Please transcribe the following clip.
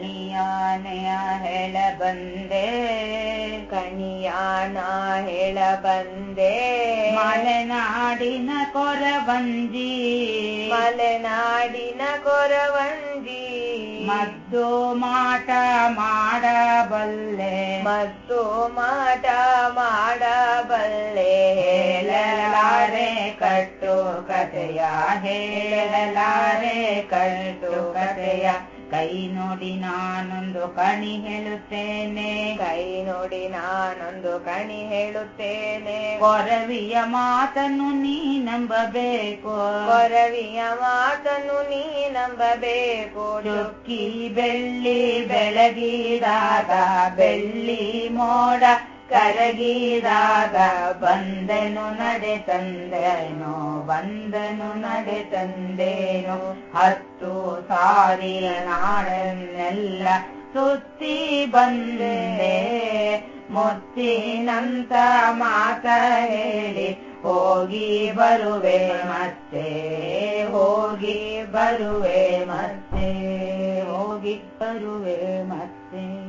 ಕಣಿಯಾನೆಯ ಹೇಳ ಬಂದೆ ಕಣಿಯಾಣ ಹೇಳ ಬಂದೆ. ಮಲೆನಾಡಿನ ಕೊರವಂಜಿ ಮಲೆನಾಡಿನ ಕೊರವಂಜಿ. ಮದ್ದು ಮಾಟ ಮಾಡಬಲ್ಲೆ ಮದ್ದು ಮಾಟ ಮಾಡಬಲ್ಲೆ. ಹೇಳಲಾರೆ ಕಟ್ಟು ಕಥೆಯ ಹೇಳಲಾರೆ ಕಟ್ಟು ಕಥೆಯ. ಕೈ ನೋಡಿ ನಾನೊಂದು ಕಣಿ ಹೇಳುತ್ತೇನೆ. ಕೈ ನೋಡಿ ನಾನೊಂದು ಕಣಿ ಹೇಳುತ್ತೇನೆ. ಕೊರವಿಯ ಮಾತನ್ನು ನೀ ನಂಬಬೇಕು. ಕೊರವಿಯ ಮಾತನ್ನು ನೀ ನಂಬಬೇಕು. ಚುಕ್ಕಿ ಬೆಳ್ಳಿ ಬೆಳಗಿದಾಗ ಬೆಳ್ಳಿ ಮೋಡ ಕರಗಿದಾಗ ಬಂದನು ನಡೆ ತಂದೆನು, ಬಂದನು ನಡೆ ತಂದೇನು. ಹತ್ತು ಸಾರಿ ನಾಡನ್ನೆಲ್ಲ ಸುತ್ತಿ ಬಂದೆ. ಮುತ್ತಿನಂತ ಮಾತ ಹೇಳಿ, ಹೋಗಿ ಬರುವೆ ಮತ್ತೆ, ಹೋಗಿ ಬರುವೆ ಮತ್ತೆ, ಹೋಗಿ ಬರುವೆ ಮತ್ತೆ.